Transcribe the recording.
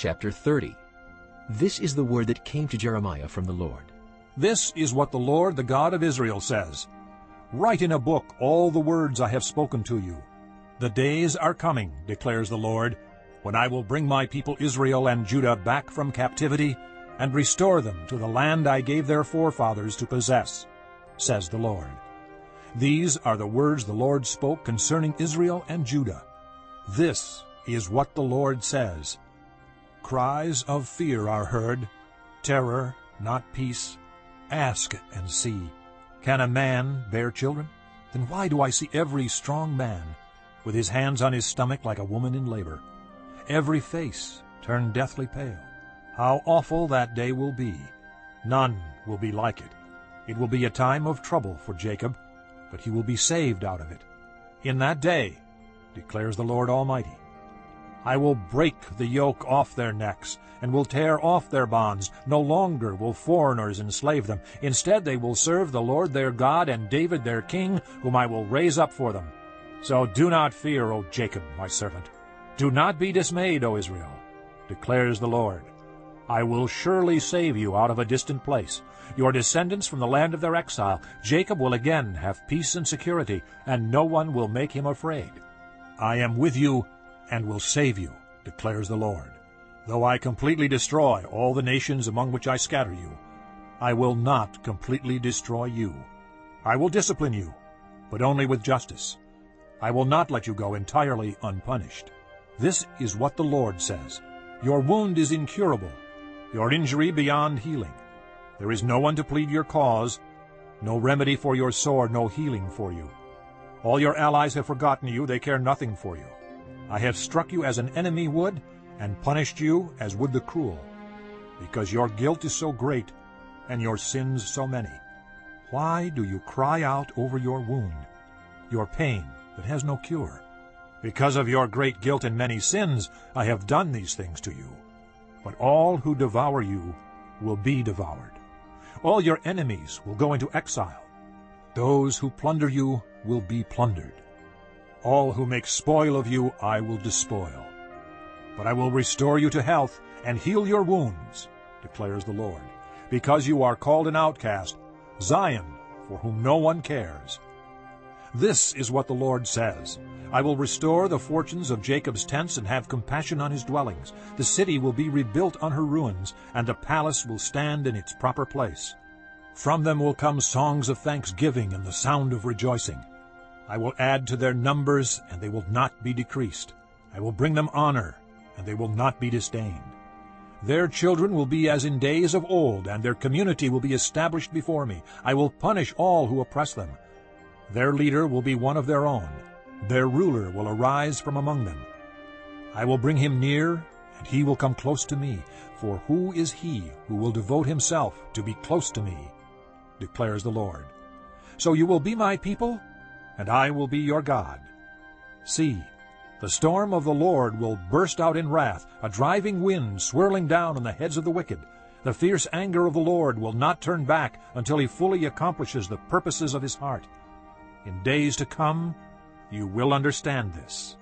Chapter 30 This is the word that came to Jeremiah from the Lord. This is what the Lord, the God of Israel, says. Write in a book all the words I have spoken to you. The days are coming, declares the Lord, when I will bring my people Israel and Judah back from captivity and restore them to the land I gave their forefathers to possess, says the Lord. These are the words the Lord spoke concerning Israel and Judah. This is what the Lord says. Cries of fear are heard, terror, not peace. Ask and see. Can a man bear children? Then why do I see every strong man with his hands on his stomach like a woman in labor? Every face turned deathly pale. How awful that day will be! None will be like it. It will be a time of trouble for Jacob, but he will be saved out of it. In that day, declares the Lord Almighty, I will break the yoke off their necks, and will tear off their bonds. No longer will foreigners enslave them. Instead they will serve the Lord their God and David their king, whom I will raise up for them. So do not fear, O Jacob, my servant. Do not be dismayed, O Israel, declares the Lord. I will surely save you out of a distant place, your descendants from the land of their exile. Jacob will again have peace and security, and no one will make him afraid. I am with you and will save you, declares the Lord. Though I completely destroy all the nations among which I scatter you, I will not completely destroy you. I will discipline you, but only with justice. I will not let you go entirely unpunished. This is what the Lord says. Your wound is incurable, your injury beyond healing. There is no one to plead your cause, no remedy for your sore, no healing for you. All your allies have forgotten you, they care nothing for you. I have struck you as an enemy would, and punished you as would the cruel, because your guilt is so great, and your sins so many. Why do you cry out over your wound, your pain that has no cure? Because of your great guilt and many sins I have done these things to you. But all who devour you will be devoured. All your enemies will go into exile. Those who plunder you will be plundered. All who make spoil of you I will despoil. But I will restore you to health and heal your wounds, declares the Lord, because you are called an outcast, Zion, for whom no one cares. This is what the Lord says. I will restore the fortunes of Jacob's tents and have compassion on his dwellings. The city will be rebuilt on her ruins, and the palace will stand in its proper place. From them will come songs of thanksgiving and the sound of rejoicing. I will add to their numbers, and they will not be decreased. I will bring them honor, and they will not be disdained. Their children will be as in days of old, and their community will be established before me. I will punish all who oppress them. Their leader will be one of their own. Their ruler will arise from among them. I will bring him near, and he will come close to me. For who is he who will devote himself to be close to me? declares the Lord. So you will be my people, and I will be your God. See, the storm of the Lord will burst out in wrath, a driving wind swirling down on the heads of the wicked. The fierce anger of the Lord will not turn back until he fully accomplishes the purposes of his heart. In days to come you will understand this.